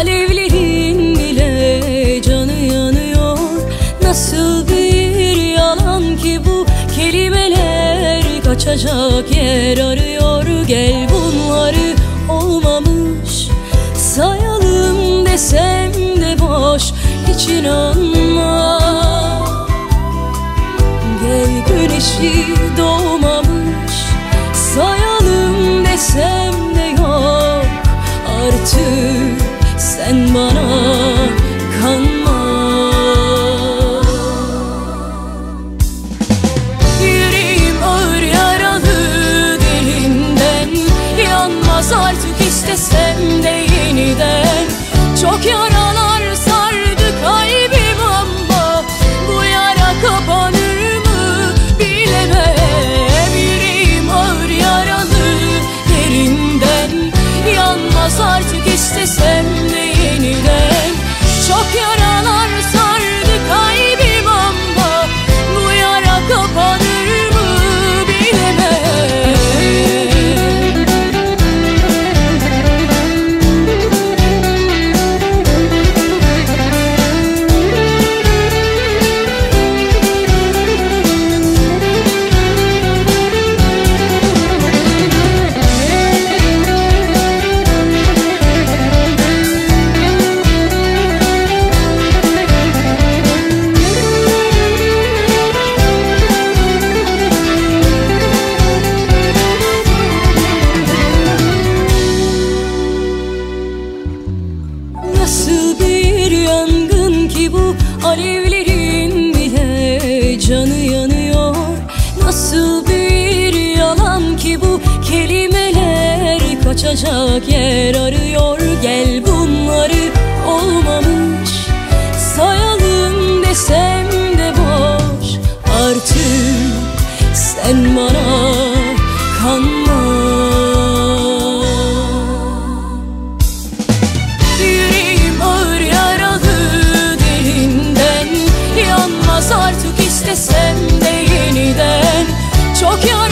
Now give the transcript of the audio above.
Alevlerin bile canı yanıyor. Nasıl bir yalan ki bu? Kelimeler Kaçacak yer arıyor. Gel bunları olmamış Sayalım desem de boş. Hiç inan Alevlerin bile canı yanıyor. Nasıl bir yalan ki bu? Kelimeler Kaçacak yer arıyor. Gel bunları olmamış sayalım desem. sen de yeniden çok yar